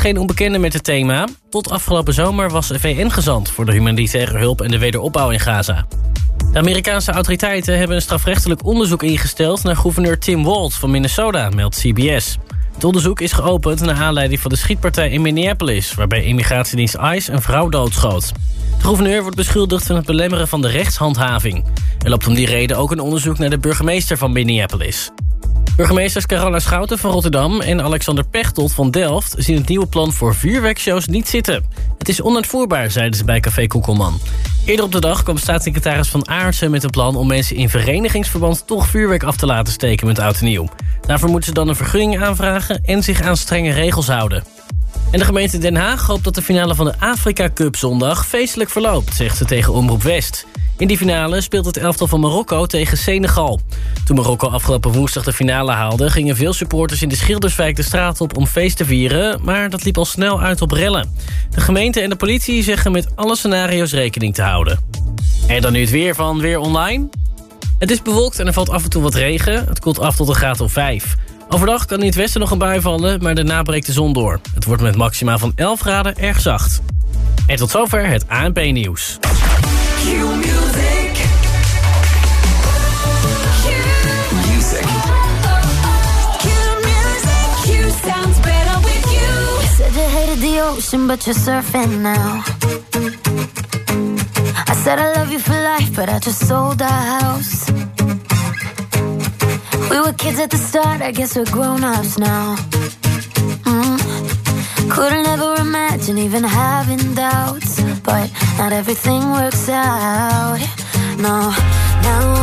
geen onbekende met het thema. Tot afgelopen zomer was VN-gezant voor de humanitaire hulp en de wederopbouw in Gaza. De Amerikaanse autoriteiten hebben een strafrechtelijk onderzoek ingesteld... naar gouverneur Tim Walz van Minnesota, meldt CBS. Het onderzoek is geopend naar aanleiding van de schietpartij in Minneapolis... waarbij immigratiedienst ICE een vrouw doodschoot. De gouverneur wordt beschuldigd van het belemmeren van de rechtshandhaving. Er loopt om die reden ook een onderzoek naar de burgemeester van Minneapolis. Burgemeesters Carola Schouten van Rotterdam en Alexander Pechtold van Delft... zien het nieuwe plan voor vuurwerkshows niet zitten. Het is onuitvoerbaar, zeiden ze bij Café Koekelman. Eerder op de dag kwam staatssecretaris Van Aartsen met een plan... om mensen in verenigingsverband toch vuurwerk af te laten steken met oud en nieuw. Daarvoor moeten ze dan een vergunning aanvragen... en zich aan strenge regels houden. En de gemeente Den Haag hoopt dat de finale van de Afrika Cup zondag feestelijk verloopt, zegt ze tegen Omroep West. In die finale speelt het elftal van Marokko tegen Senegal. Toen Marokko afgelopen woensdag de finale haalde... gingen veel supporters in de Schilderswijk de straat op om feest te vieren... maar dat liep al snel uit op rellen. De gemeente en de politie zeggen met alle scenario's rekening te houden. En dan nu het weer van Weer Online. Het is bewolkt en er valt af en toe wat regen. Het koelt af tot een graad of 5. Overdag kan in het westen nog een bui vallen, maar daarna breekt de zon door. Het wordt met maxima van 11 graden erg zacht. En tot zover het ANP-nieuws. The ocean, but you're surfing now. I said I love you for life, but I just sold our house. We were kids at the start, I guess we're grown ups now. Mm. Couldn't ever imagine even having doubts, but not everything works out. No, now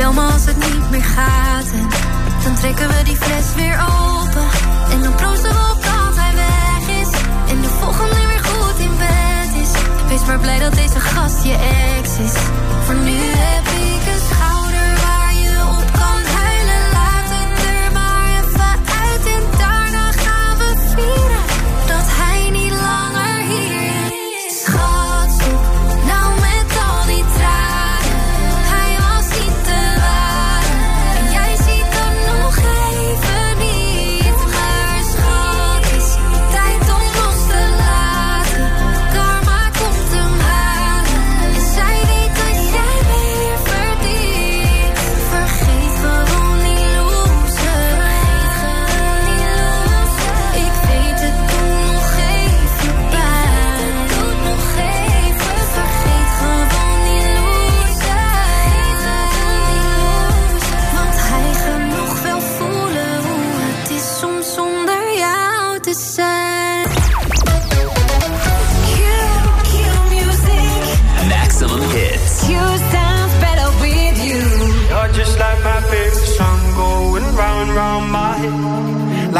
Bel me als het niet meer gaat. En dan trekken we die fles weer open. En dan proosten we op dat hij weg is. En de volgende weer goed in bed is. Wees maar blij dat deze gast je ex is. Voor nu heb ik een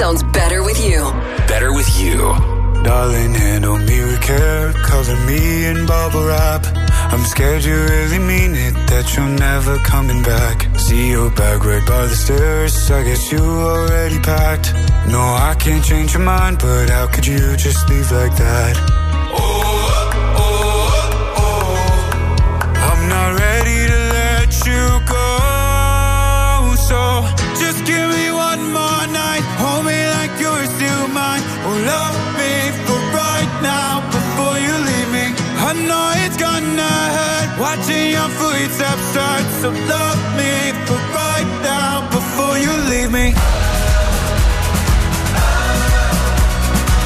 sounds better with you. Better with you. Darling, handle me with care. Cover me in bubble wrap. I'm scared you really mean it, that you're never coming back. See your bag right by the stairs. I guess you already packed. No, I can't change your mind, but how could you just leave like that? Watching your footsteps start. So love me for right now before you leave me.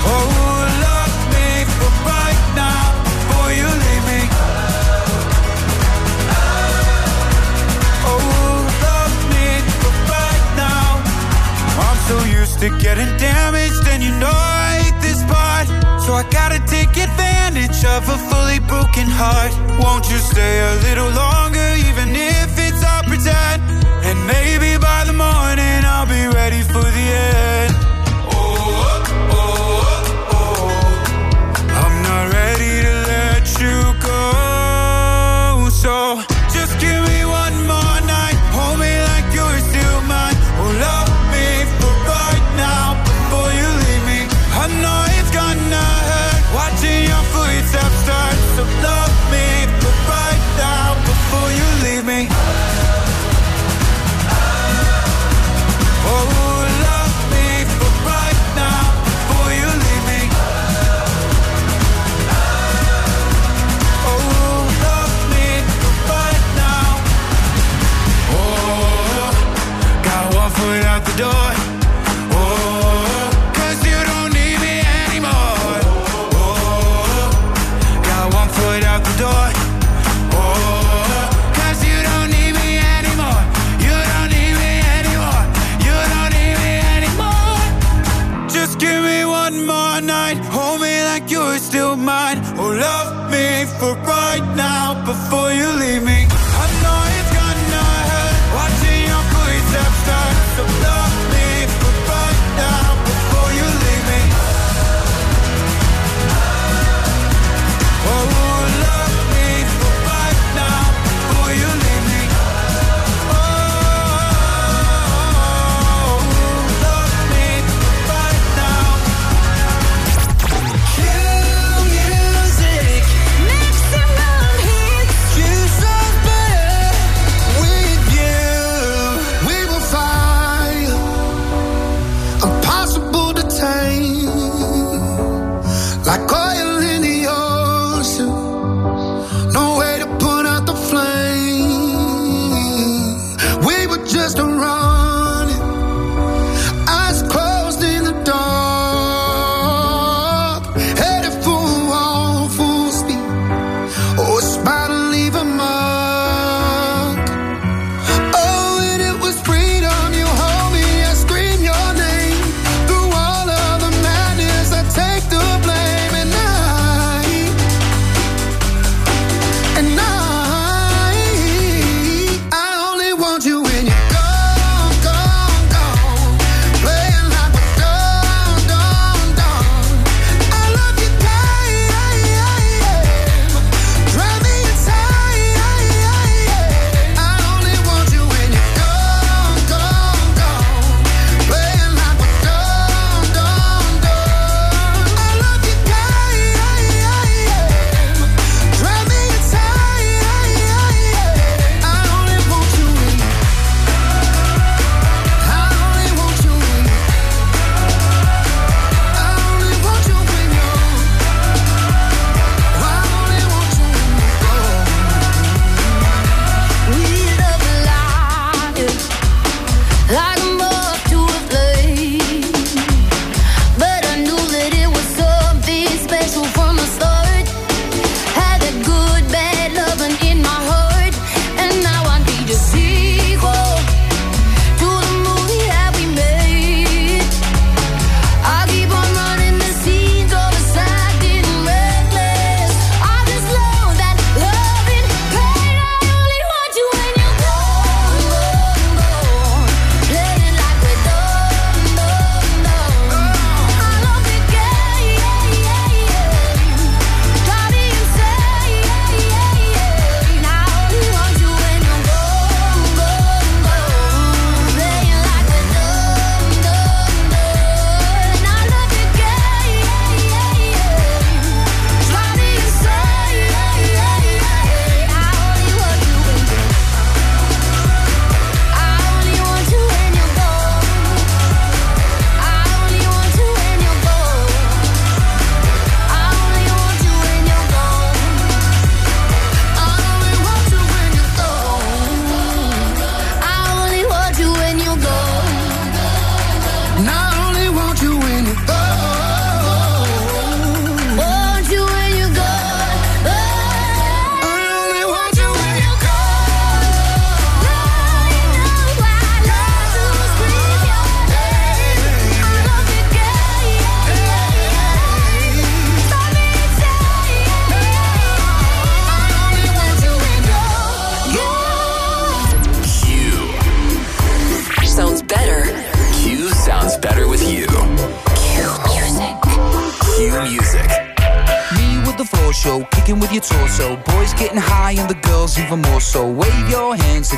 Oh, love me for right now before you leave me. Oh, love me for right now. I'm so used to getting damaged, and you know I hate this part. So I gotta take advantage of a fully broken heart. Won't you stay a little longer, even if it's all pretend? And maybe by the morning I'll be ready for the end. Oh,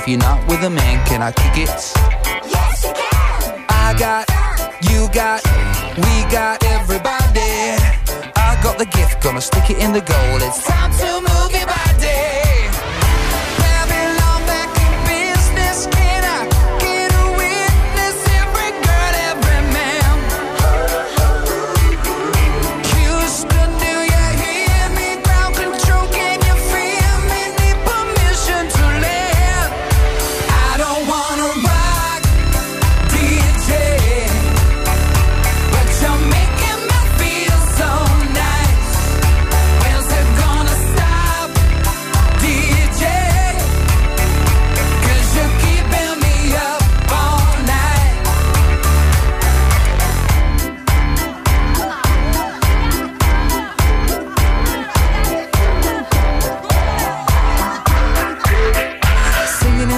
if you're not with a man, can I kick it? Yes, you can. I got, you got, we got everybody. I got the gift, gonna stick it in the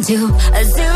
Into a zoo.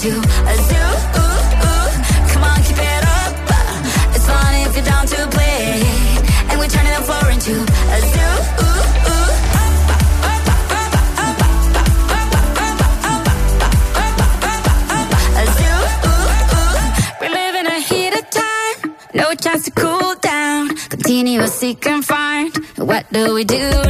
to a zoo. Ooh, ooh. Come on, keep it up. It's fun if you're down to play. And we're turning the floor into a zoo. Ooh, ooh. A zoo. We're living a heat of time. No chance to cool down. Continue, we'll seek and find. What do we do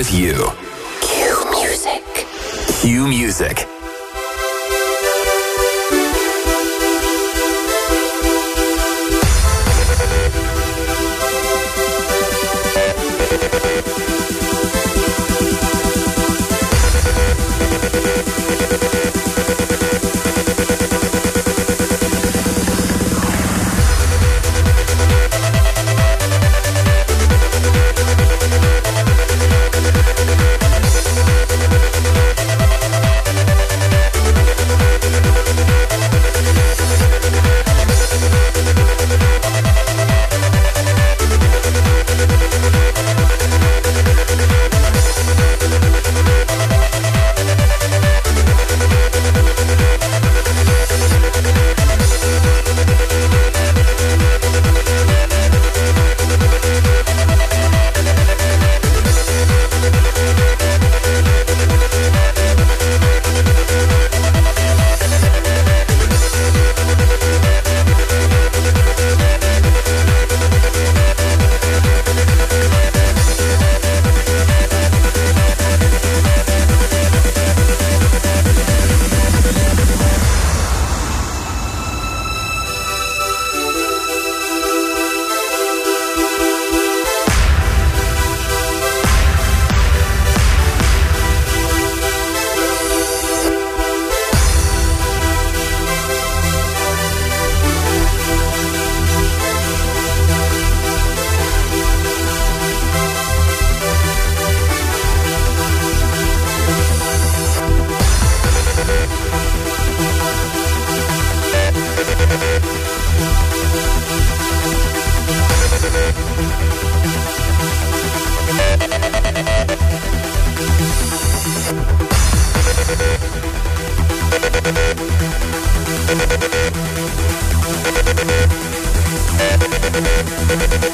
with you. Thank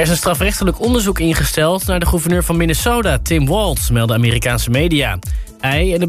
Er is een strafrechtelijk onderzoek ingesteld naar de gouverneur van Minnesota, Tim Walz, melden Amerikaanse media. Hij en de